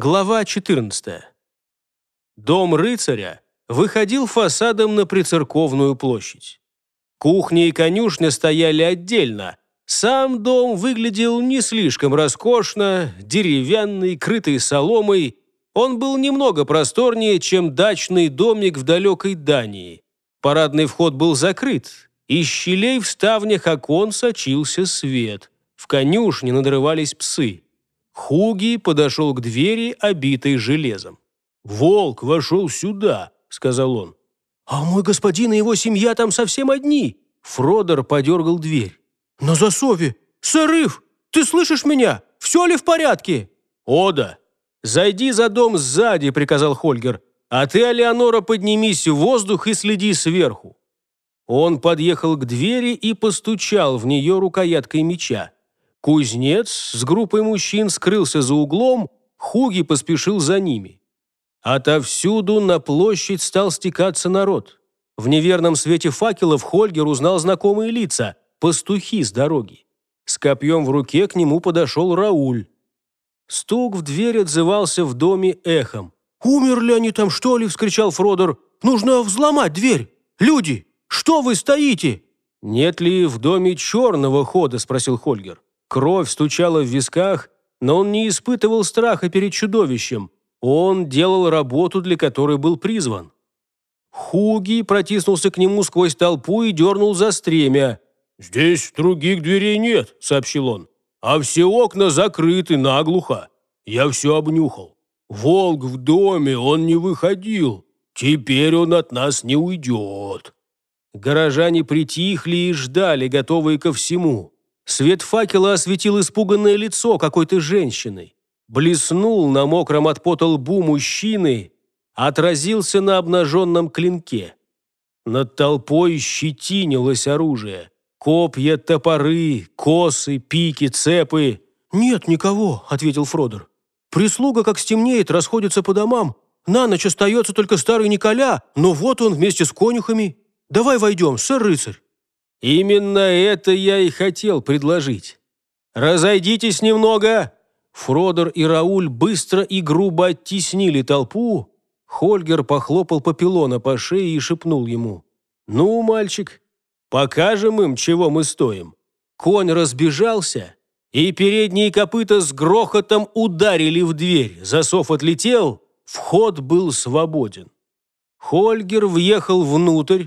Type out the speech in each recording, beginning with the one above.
Глава 14. Дом рыцаря выходил фасадом на прицерковную площадь. Кухня и конюшня стояли отдельно. Сам дом выглядел не слишком роскошно, деревянный, крытый соломой. Он был немного просторнее, чем дачный домик в далекой Дании. Парадный вход был закрыт. Из щелей в ставнях окон сочился свет. В конюшне надрывались псы. Хуги подошел к двери, обитой железом. «Волк вошел сюда», — сказал он. «А мой господин и его семья там совсем одни!» Фродер подергал дверь. «На засове! Сырыв! Ты слышишь меня? Все ли в порядке?» «Ода, зайди за дом сзади», — приказал Хольгер. «А ты, Алеонора, поднимись в воздух и следи сверху». Он подъехал к двери и постучал в нее рукояткой меча. Кузнец с группой мужчин скрылся за углом, Хуги поспешил за ними. Отовсюду на площадь стал стекаться народ. В неверном свете факелов Хольгер узнал знакомые лица – пастухи с дороги. С копьем в руке к нему подошел Рауль. Стук в дверь отзывался в доме эхом. «Умерли они там, что ли?» – вскричал Фродер. «Нужно взломать дверь! Люди, что вы стоите?» «Нет ли в доме черного хода?» – спросил Хольгер. Кровь стучала в висках, но он не испытывал страха перед чудовищем. Он делал работу, для которой был призван. Хуги протиснулся к нему сквозь толпу и дернул за стремя. «Здесь других дверей нет», — сообщил он. «А все окна закрыты наглухо. Я все обнюхал. Волк в доме, он не выходил. Теперь он от нас не уйдет». Горожане притихли и ждали, готовые ко всему. Свет факела осветил испуганное лицо какой-то женщины. Блеснул на мокром от пота лбу мужчины, отразился на обнаженном клинке. Над толпой щетинилось оружие. Копья, топоры, косы, пики, цепы. «Нет никого», — ответил Фродер. «Прислуга, как стемнеет, расходится по домам. На ночь остается только старый Николя, но вот он вместе с конюхами. Давай войдем, сэр-рыцарь». Именно это я и хотел предложить. Разойдитесь немного. Фродер и Рауль быстро и грубо оттеснили толпу. Хольгер похлопал Папилона по шее и шепнул ему. «Ну, мальчик, покажем им, чего мы стоим». Конь разбежался, и передние копыта с грохотом ударили в дверь. Засов отлетел, вход был свободен. Хольгер въехал внутрь,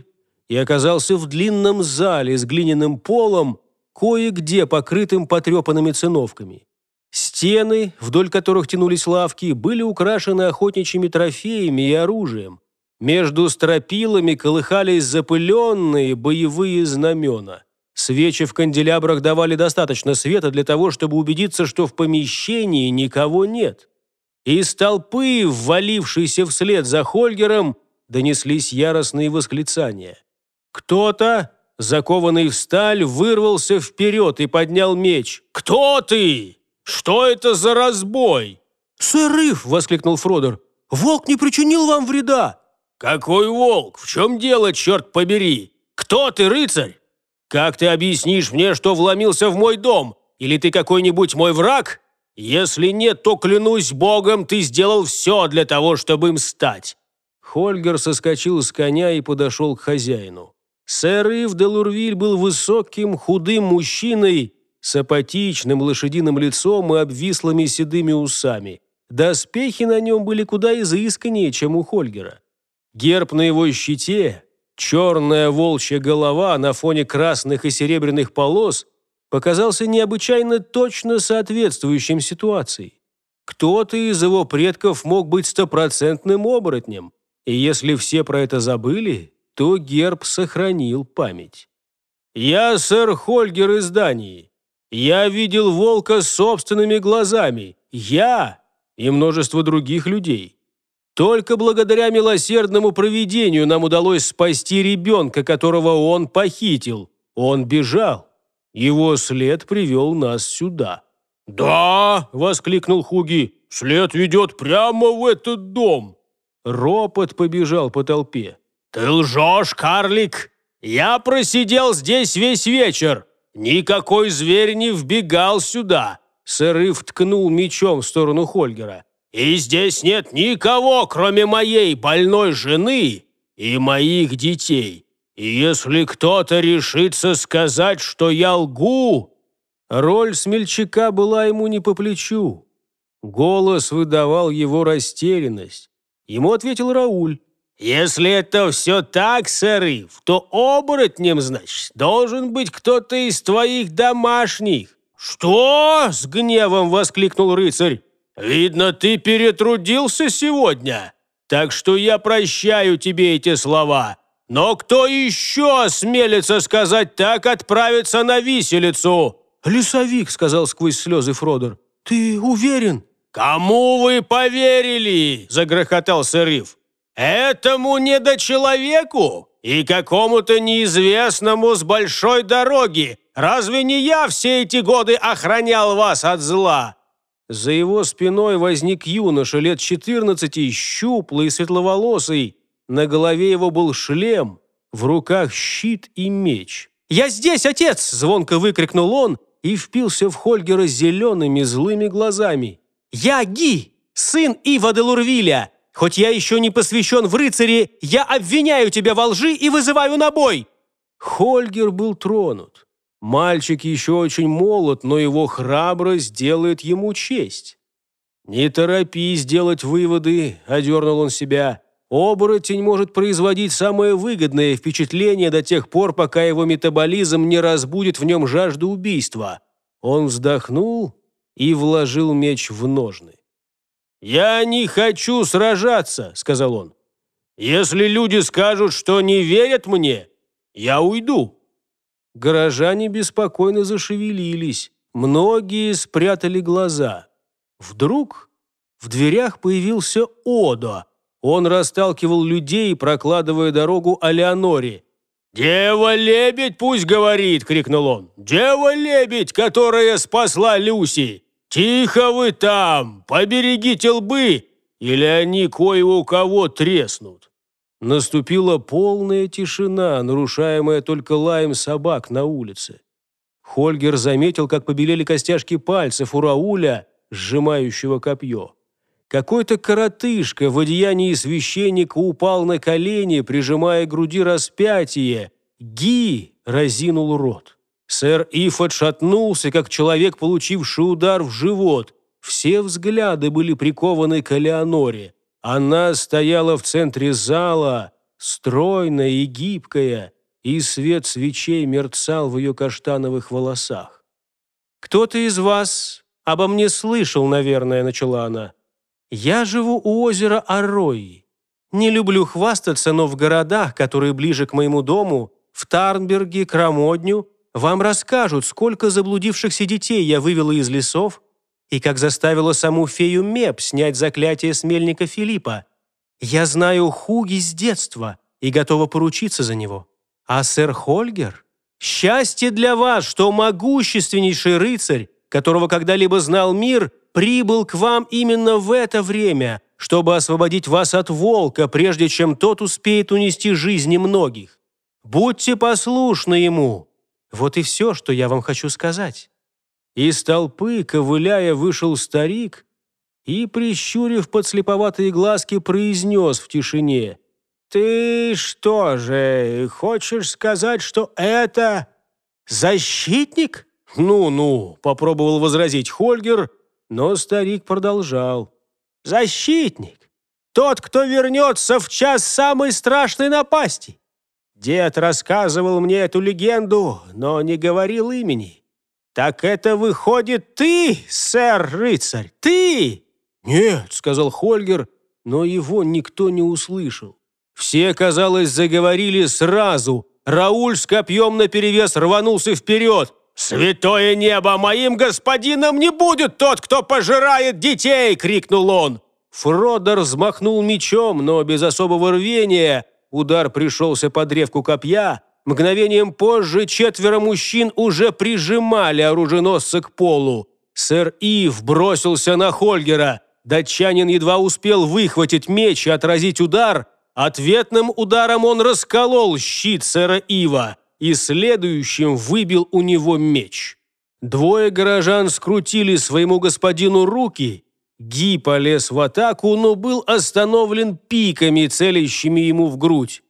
и оказался в длинном зале с глиняным полом, кое-где покрытым потрепанными циновками. Стены, вдоль которых тянулись лавки, были украшены охотничьими трофеями и оружием. Между стропилами колыхались запыленные боевые знамена. Свечи в канделябрах давали достаточно света для того, чтобы убедиться, что в помещении никого нет. Из толпы, ввалившейся вслед за Хольгером, донеслись яростные восклицания. Кто-то, закованный в сталь, вырвался вперед и поднял меч. «Кто ты? Что это за разбой?» «Сырыв!» — воскликнул Фродер. «Волк не причинил вам вреда!» «Какой волк? В чем дело, черт побери? Кто ты, рыцарь? Как ты объяснишь мне, что вломился в мой дом? Или ты какой-нибудь мой враг? Если нет, то, клянусь богом, ты сделал все для того, чтобы им стать!» Хольгер соскочил с коня и подошел к хозяину. Сэр Ив де Лурвиль был высоким, худым мужчиной с апатичным лошадиным лицом и обвислыми седыми усами. Доспехи на нем были куда изысканнее, чем у Хольгера. Герб на его щите, черная волчья голова на фоне красных и серебряных полос показался необычайно точно соответствующим ситуации. Кто-то из его предков мог быть стопроцентным оборотнем, и если все про это забыли, то герб сохранил память. «Я сэр Хольгер из Дании. Я видел волка собственными глазами. Я и множество других людей. Только благодаря милосердному провидению нам удалось спасти ребенка, которого он похитил. Он бежал. Его след привел нас сюда». «Да!» — воскликнул Хуги. «След ведет прямо в этот дом!» Ропот побежал по толпе. «Ты лжешь, карлик! Я просидел здесь весь вечер! Никакой зверь не вбегал сюда!» Сырыв ткнул мечом в сторону Хольгера. и здесь нет никого, кроме моей больной жены и моих детей. И если кто-то решится сказать, что я лгу...» Роль смельчака была ему не по плечу. Голос выдавал его растерянность. Ему ответил Рауль. «Если это все так, сэрыв, то оборотнем, значит, должен быть кто-то из твоих домашних». «Что?» — с гневом воскликнул рыцарь. «Видно, ты перетрудился сегодня, так что я прощаю тебе эти слова. Но кто еще осмелится сказать так, отправиться на виселицу?» «Лесовик», — сказал сквозь слезы Фродер. «Ты уверен?» «Кому вы поверили?» – загрохотал Сырив. «Этому недочеловеку и какому-то неизвестному с большой дороги. Разве не я все эти годы охранял вас от зла?» За его спиной возник юноша лет 14, щуплый и светловолосый. На голове его был шлем, в руках щит и меч. «Я здесь, отец!» – звонко выкрикнул он и впился в Хольгера зелеными злыми глазами. «Я Ги, сын Ива де Лурвиля. Хоть я еще не посвящен в рыцаре, я обвиняю тебя во лжи и вызываю на бой!» Хольгер был тронут. Мальчик еще очень молод, но его храбрость делает ему честь. «Не торопись делать выводы», — одернул он себя. «Оборотень может производить самое выгодное впечатление до тех пор, пока его метаболизм не разбудит в нем жажду убийства». Он вздохнул и вложил меч в ножны. «Я не хочу сражаться», — сказал он. «Если люди скажут, что не верят мне, я уйду». Горожане беспокойно зашевелились, многие спрятали глаза. Вдруг в дверях появился Одо. Он расталкивал людей, прокладывая дорогу Алеоноре. «Дева-лебедь пусть говорит!» — крикнул он. «Дева-лебедь, которая спасла Люси! Тихо вы там! Поберегите лбы, или они кое у кого треснут!» Наступила полная тишина, нарушаемая только лаем собак на улице. Хольгер заметил, как побелели костяшки пальцев у Рауля, сжимающего копье. Какой-то коротышка в одеянии священника упал на колени, прижимая к груди распятие. Ги разинул рот. Сэр Иф отшатнулся, как человек, получивший удар в живот. Все взгляды были прикованы к Элеоноре. Она стояла в центре зала, стройная и гибкая, и свет свечей мерцал в ее каштановых волосах. «Кто-то из вас обо мне слышал, наверное», — начала она. Я живу у озера Аррои. Не люблю хвастаться, но в городах, которые ближе к моему дому, в Тарнберге, Крамодню, вам расскажут, сколько заблудившихся детей я вывела из лесов и как заставила саму фею Меп снять заклятие с мельника Филиппа. Я знаю Хуги с детства и готова поручиться за него. А сэр Хольгер? Счастье для вас, что могущественнейший рыцарь, которого когда-либо знал мир, прибыл к вам именно в это время, чтобы освободить вас от волка, прежде чем тот успеет унести жизни многих. Будьте послушны ему. Вот и все, что я вам хочу сказать». Из толпы, ковыляя, вышел старик и, прищурив подслеповатые глазки, произнес в тишине. «Ты что же, хочешь сказать, что это защитник?» «Ну-ну», — попробовал возразить Хольгер, — но старик продолжал. «Защитник! Тот, кто вернется в час самой страшной напасти! Дед рассказывал мне эту легенду, но не говорил имени. Так это выходит ты, сэр-рыцарь, ты!» «Нет», — сказал Хольгер, но его никто не услышал. Все, казалось, заговорили сразу. Рауль с копьем наперевес рванулся вперед. «Святое небо, моим господином не будет тот, кто пожирает детей!» — крикнул он. Фродер взмахнул мечом, но без особого рвения. Удар пришелся по древку копья. Мгновением позже четверо мужчин уже прижимали оруженосца к полу. Сэр Ив бросился на Хольгера. Датчанин едва успел выхватить меч и отразить удар. Ответным ударом он расколол щит сэра Ива и следующим выбил у него меч. Двое горожан скрутили своему господину руки. Ги полез в атаку, но был остановлен пиками, целящими ему в грудь.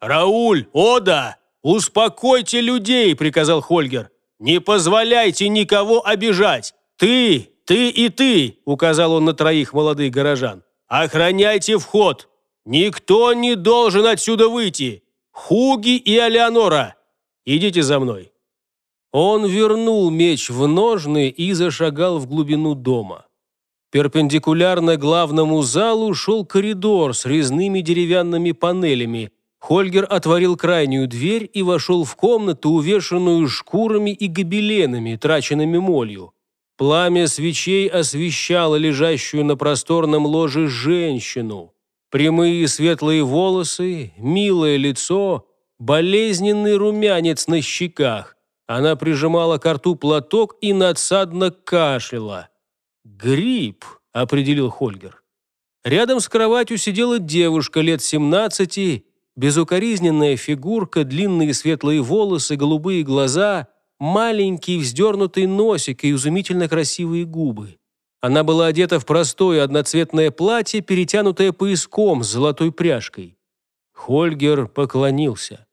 «Рауль, Ода, успокойте людей!» – приказал Хольгер. «Не позволяйте никого обижать! Ты, ты и ты!» – указал он на троих молодых горожан. «Охраняйте вход! Никто не должен отсюда выйти! Хуги и Алеонора! Идите за мной!» Он вернул меч в ножны и зашагал в глубину дома. Перпендикулярно главному залу шел коридор с резными деревянными панелями. Хольгер отворил крайнюю дверь и вошел в комнату, увешанную шкурами и гобеленами, траченными молью. Пламя свечей освещало лежащую на просторном ложе женщину. Прямые светлые волосы, милое лицо, болезненный румянец на щеках. Она прижимала к рту платок и надсадно кашляла. «Грипп», — определил Хольгер. Рядом с кроватью сидела девушка лет 17, безукоризненная фигурка, длинные светлые волосы, голубые глаза, маленький вздернутый носик и изумительно красивые губы. Она была одета в простое одноцветное платье, перетянутое пояском с золотой пряжкой. Хольгер поклонился.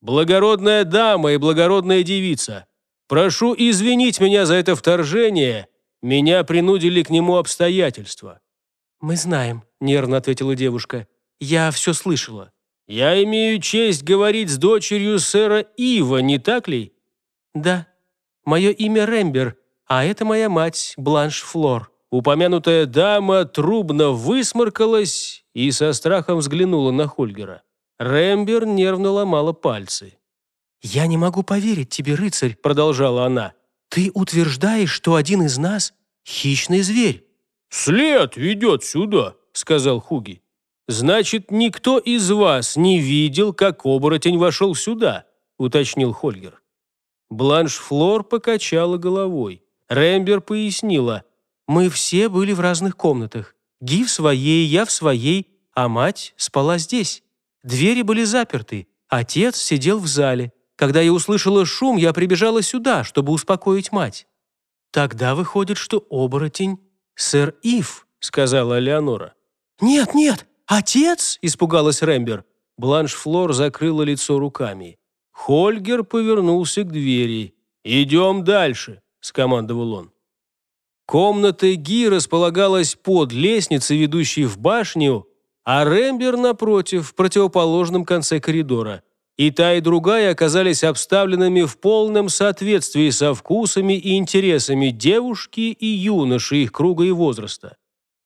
«Благородная дама и благородная девица, прошу извинить меня за это вторжение меня принудили к нему обстоятельства». «Мы знаем», — нервно ответила девушка. «Я все слышала». «Я имею честь говорить с дочерью сэра Ива, не так ли?» «Да. Мое имя Рэмбер, а это моя мать, Бланш Флор». Упомянутая дама трубно высморкалась и со страхом взглянула на Хольгера. Рэмбер нервно ломала пальцы. «Я не могу поверить тебе, рыцарь», — продолжала она. Ты утверждаешь, что один из нас — хищный зверь?» «След ведет сюда», — сказал Хуги. «Значит, никто из вас не видел, как оборотень вошел сюда», — уточнил Хольгер. Бланш Флор покачала головой. Рэмбер пояснила. «Мы все были в разных комнатах. Ги в своей, я в своей, а мать спала здесь. Двери были заперты. Отец сидел в зале. Когда я услышала шум, я прибежала сюда, чтобы успокоить мать. Тогда выходит, что оборотень — сэр Ив, сказала Леонора. «Нет, нет, отец!» — испугалась Рэмбер. Бланш Флор закрыла лицо руками. Хольгер повернулся к двери. «Идем дальше», — скомандовал он. Комната Ги располагалась под лестницей, ведущей в башню, а Рэмбер, напротив, в противоположном конце коридора. И та, и другая оказались обставленными в полном соответствии со вкусами и интересами девушки и юноши их круга и возраста.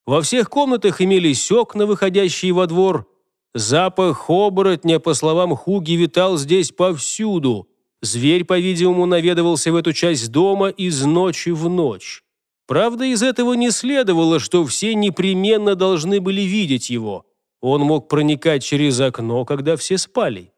Во всех комнатах имелись окна, выходящие во двор. Запах оборотня, по словам Хуги, витал здесь повсюду. Зверь, по-видимому, наведывался в эту часть дома из ночи в ночь. Правда, из этого не следовало, что все непременно должны были видеть его. Он мог проникать через окно, когда все спали.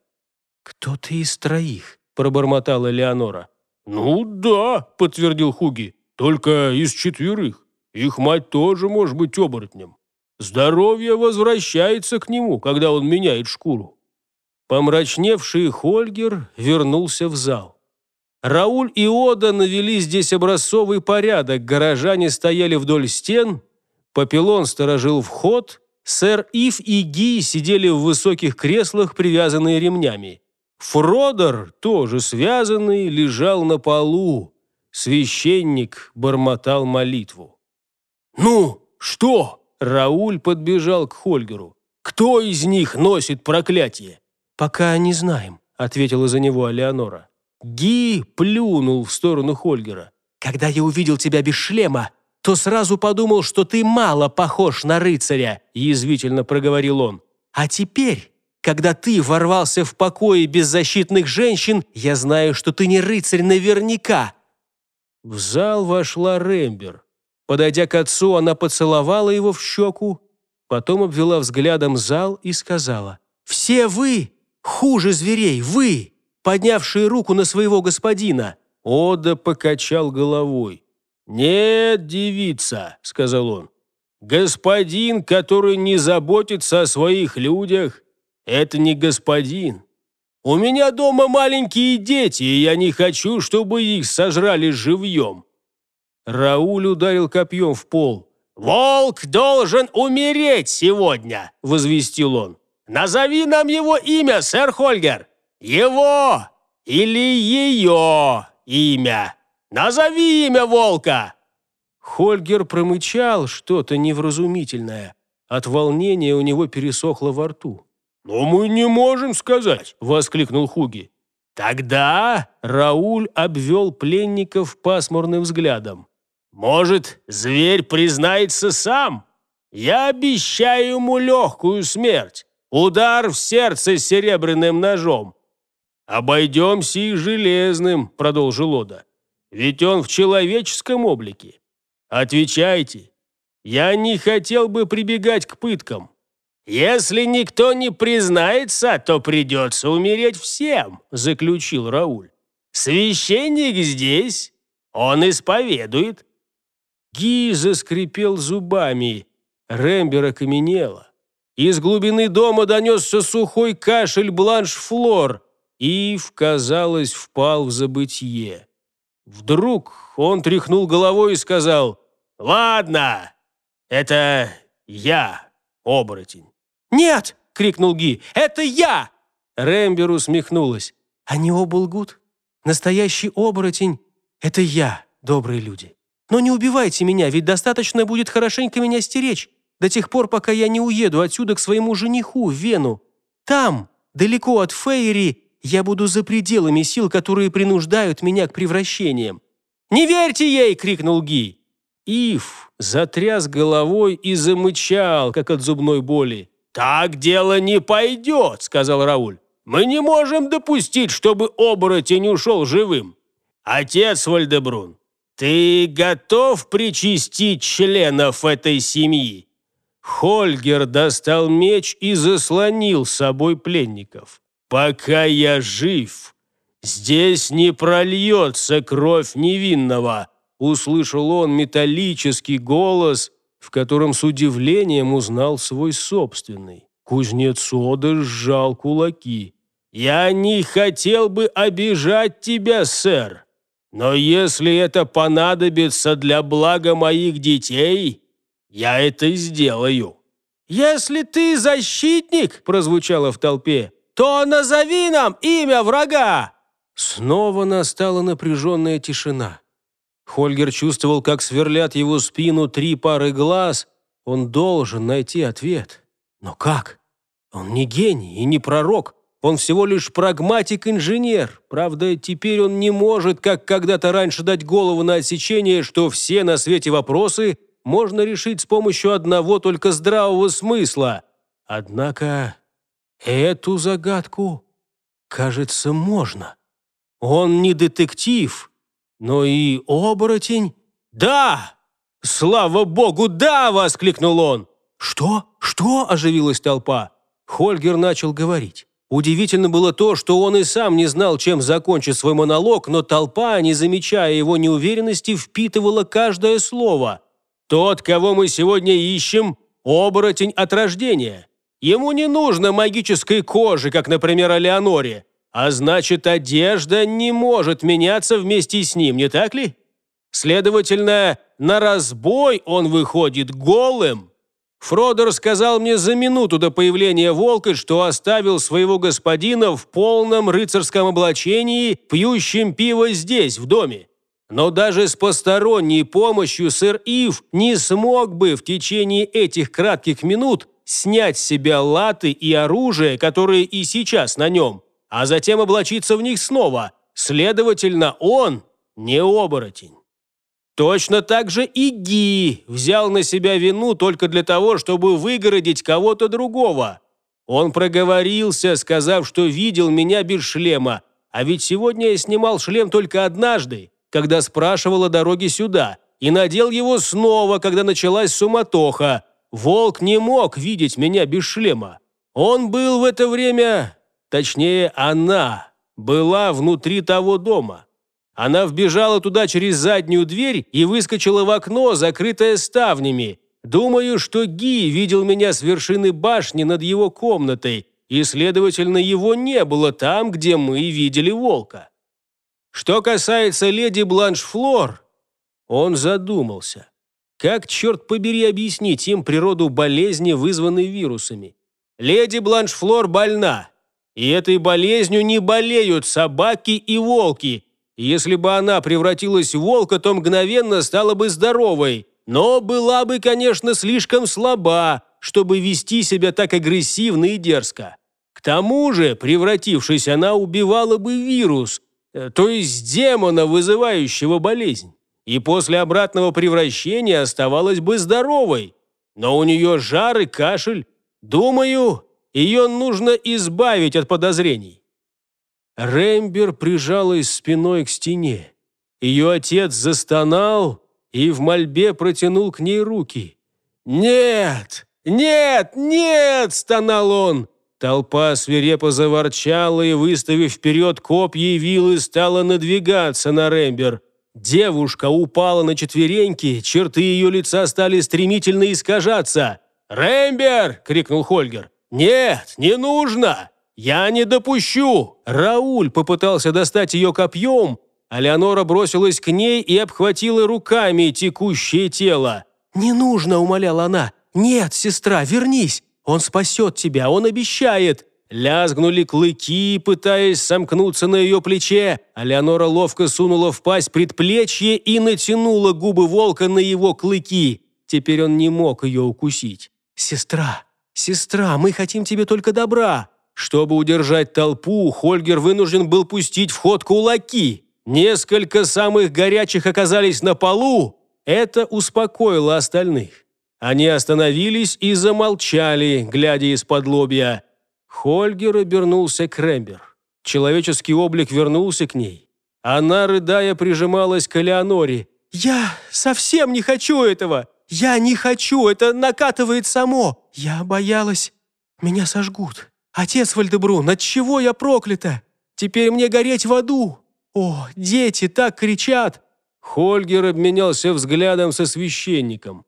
«Кто ты из троих?» – пробормотала Леонора. «Ну да», – подтвердил Хуги, – «только из четверых. Их мать тоже может быть оборотнем. Здоровье возвращается к нему, когда он меняет шкуру». Помрачневший Хольгер вернулся в зал. Рауль и Ода навели здесь образцовый порядок, горожане стояли вдоль стен, Папилон сторожил вход, сэр Ив и Ги сидели в высоких креслах, привязанные ремнями. Фродер, тоже связанный, лежал на полу. Священник бормотал молитву. «Ну, что?» Рауль подбежал к Хольгеру. «Кто из них носит проклятие?» «Пока не знаем», — ответила за него Алеонора. Ги плюнул в сторону Хольгера. «Когда я увидел тебя без шлема, то сразу подумал, что ты мало похож на рыцаря», — язвительно проговорил он. «А теперь когда ты ворвался в покои беззащитных женщин, я знаю, что ты не рыцарь наверняка». В зал вошла Рэмбер. Подойдя к отцу, она поцеловала его в щеку, потом обвела взглядом зал и сказала, «Все вы, хуже зверей, вы, поднявшие руку на своего господина». Ода покачал головой. «Нет, девица», — сказал он, — «господин, который не заботится о своих людях, это не господин. У меня дома маленькие дети, и я не хочу, чтобы их сожрали живьем». Рауль ударил копьем в пол. «Волк должен умереть сегодня», — возвестил он. «Назови нам его имя, сэр Хольгер. Его или ее имя. Назови имя волка!» Хольгер промычал что-то невразумительное. От волнения у него пересохло во рту. «Но мы не можем сказать!» – воскликнул Хуги. «Тогда Рауль обвел пленников пасмурным взглядом. «Может, зверь признается сам? Я обещаю ему легкую смерть, удар в сердце серебряным ножом». «Обойдемся и железным», – продолжил Ода. «Ведь он в человеческом облике. Отвечайте. Я не хотел бы прибегать к пыткам. «Если никто не признается, то придется умереть всем», — заключил Рауль. «Священник здесь, он исповедует». Ги заскрипел зубами, Рэмбер окаменела. Из глубины дома донесся сухой кашель Бланш-Флор, и, казалось, впал в забытье. Вдруг он тряхнул головой и сказал «Ладно, это я, оборотень». «Нет!» — крикнул Ги. «Это я!» Рэмбер усмехнулась. «Они оба лгут. Настоящий оборотень — это я, добрые люди. Но не убивайте меня, ведь достаточно будет хорошенько меня стеречь, до тех пор, пока я не уеду отсюда к своему жениху Вену. Там, далеко от Фейри, я буду за пределами сил, которые принуждают меня к превращениям. «Не верьте ей!» — крикнул Ги. Ив затряс головой и замычал, как от зубной боли. «Так дело не пойдет», — сказал Рауль. «Мы не можем допустить, чтобы оборотень ушел живым. Отец Вальдебрун, ты готов причастить членов этой семьи?» Хольгер достал меч и заслонил собой пленников. «Пока я жив, здесь не прольется кровь невинного», услышал он металлический голос, в котором с удивлением узнал свой собственный. Кузнец Ода сжал кулаки. «Я не хотел бы обижать тебя, сэр, но если это понадобится для блага моих детей, я это сделаю». «Если ты защитник», — прозвучало в толпе, «то назови нам имя врага!» Снова настала напряженная тишина. Хольгер чувствовал, как сверлят его спину три пары глаз. Он должен найти ответ. Но как? Он не гений и не пророк. Он всего лишь прагматик-инженер. Правда, теперь он не может, как когда-то раньше, дать голову на отсечение, что все на свете вопросы можно решить с помощью одного только здравого смысла. Однако эту загадку, кажется, можно. Он не детектив, но и оборотень? Да! Слава богу, да! воскликнул он. Что? Что? оживилась толпа. Хольгер начал говорить. Удивительно было то, что он и сам не знал, чем закончит свой монолог, но толпа, не замечая его неуверенности, впитывала каждое слово. «Тот, кого мы сегодня ищем, оборотень от рождения. Ему не нужно магической кожи, как, например, Алеоноре. А значит, одежда не может меняться вместе с ним, не так ли? Следовательно, на разбой он выходит голым. Фродо рассказал мне за минуту до появления волка, что оставил своего господина в полном рыцарском облачении, пьющим пиво здесь, в доме. Но даже с посторонней помощью сэр Ив не смог бы в течение этих кратких минут снять с себя латы и оружие, которые и сейчас на нем, а затем облачиться в них снова. Следовательно, он не оборотень. Точно так же и Ги взял на себя вину только для того, чтобы выгородить кого-то другого. Он проговорился, сказав, что видел меня без шлема, а ведь сегодня я снимал шлем только однажды, когда спрашивал о дороге сюда, и надел его снова, когда началась суматоха. Волк не мог видеть меня без шлема. Он был в это время Точнее, она была внутри того дома. Она вбежала туда через заднюю дверь и выскочила в окно, закрытое ставнями. Думаю, что Ги видел меня с вершины башни над его комнатой, и, следовательно, его не было там, где мы видели волка. Что касается леди Бланш-Флор, он задумался. Как, черт побери, объяснить им природу болезни, вызванной вирусами? Леди Бланшфлор больна, и этой болезнью не болеют собаки и волки. Если бы она превратилась в волка, то мгновенно стала бы здоровой, но была бы, конечно, слишком слаба, чтобы вести себя так агрессивно и дерзко. К тому же, превратившись, она убивала бы вирус, э, то есть демона, вызывающего болезнь, и после обратного превращения оставалась бы здоровой. Но у нее жар и кашель. Думаю, ее нужно избавить от подозрений. Рэмбер прижалась спиной к стене. Ее отец застонал и в мольбе протянул к ней руки. «Нет! Нет! Нет!» – стонал он. Толпа свирепо заворчала и, выставив вперед копья и вилы, стала надвигаться на Рэмбер. Девушка упала на четвереньки, черты ее лица стали стремительно искажаться. «Рэмбер!» – крикнул Хольгер. «Нет, не нужно! Я не допущу!» Рауль попытался достать ее копьем, а Леонора бросилась к ней и обхватила руками текущее тело. «Не нужно!» – умоляла она. «Нет, сестра, вернись! Он спасет тебя, он обещает!» Лязгнули клыки, пытаясь сомкнуться на ее плече, а Леонора ловко сунула в пасть предплечье и натянула губы волка на его клыки. Теперь он не мог ее укусить. «Сестра, сестра, мы хотим тебе только добра!» Чтобы удержать толпу, Хольгер вынужден был пустить в ход кулаки. Несколько самых горячих оказались на полу. Это успокоило остальных. Они остановились и замолчали, глядя из-под лобья. Хольгер обернулся к Рембер. Человеческий облик вернулся к ней. Она, рыдая, прижималась к Элеоноре. «Я совсем не хочу этого! Я не хочу! Это накатывает само! Я боялась, меня сожгут! Отец Вальдебрун, от чего я проклята? Теперь мне гореть в аду! О, дети так кричат!» Хольгер обменялся взглядом со священником.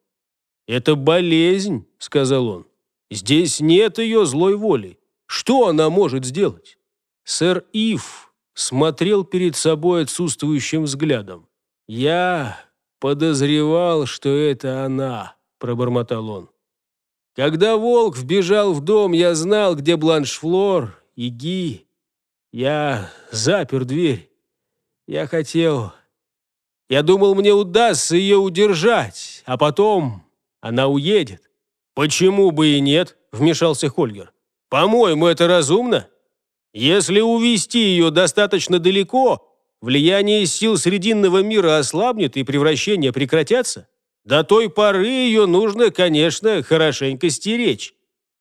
«Это болезнь», — сказал он. «Здесь нет ее злой воли. Что она может сделать?» Сэр Ив смотрел перед собой отсутствующим взглядом. «Я подозревал, что это она», — пробормотал он. «Когда волк вбежал в дом, я знал, где Бланшфлор и Ги. Я запер дверь. Я хотел... Я думал, мне удастся ее удержать, а потом она уедет». «Почему бы и нет?» – вмешался Хольгер. «По-моему, это разумно. Если увести ее достаточно далеко, влияние сил Срединного мира ослабнет и превращения прекратятся. До той поры ее нужно, конечно, хорошенько стеречь.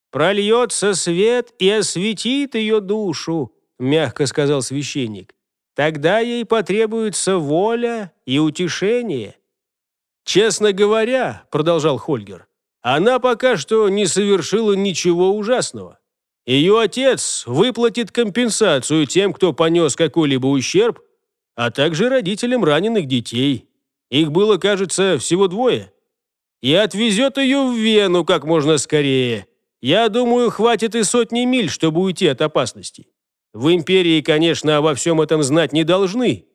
Прольется свет и осветит ее душу», – мягко сказал священник. «Тогда ей потребуется воля и утешение». «Честно говоря», — продолжал Хольгер, «она пока что не совершила ничего ужасного. Ее отец выплатит компенсацию тем, кто понес какой-либо ущерб, а также родителям раненых детей. Их было, кажется, всего двое. И отвезет ее в Вену как можно скорее. Я думаю, хватит и сотни миль, чтобы уйти от опасности. В империи, конечно, обо всем этом знать не должны,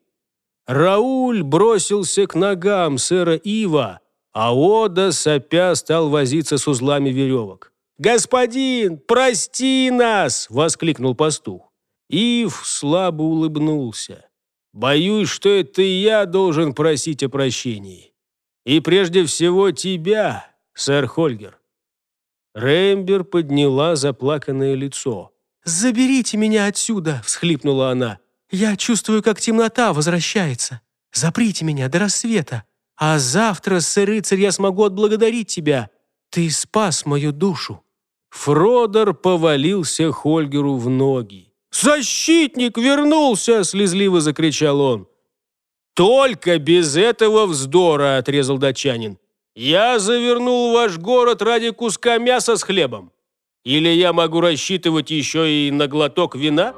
Рауль бросился к ногам сэра Ива, а Ода, сопя, стал возиться с узлами веревок. «Господин, прости нас!» — воскликнул пастух. Ив слабо улыбнулся. «Боюсь, что это я должен просить о прощении. И прежде всего тебя, сэр Хольгер». Рэмбер подняла заплаканное лицо. «Заберите меня отсюда!» — всхлипнула она. Я чувствую, как темнота возвращается. Заприте меня до рассвета. А завтра, сэр-рыцарь, я смогу отблагодарить тебя. Ты спас мою душу». Фродер повалился Хольгеру в ноги. «Защитник вернулся!» – слезливо закричал он. «Только без этого вздора!» – отрезал датчанин. «Я завернул ваш город ради куска мяса с хлебом. Или я могу рассчитывать еще и на глоток вина?»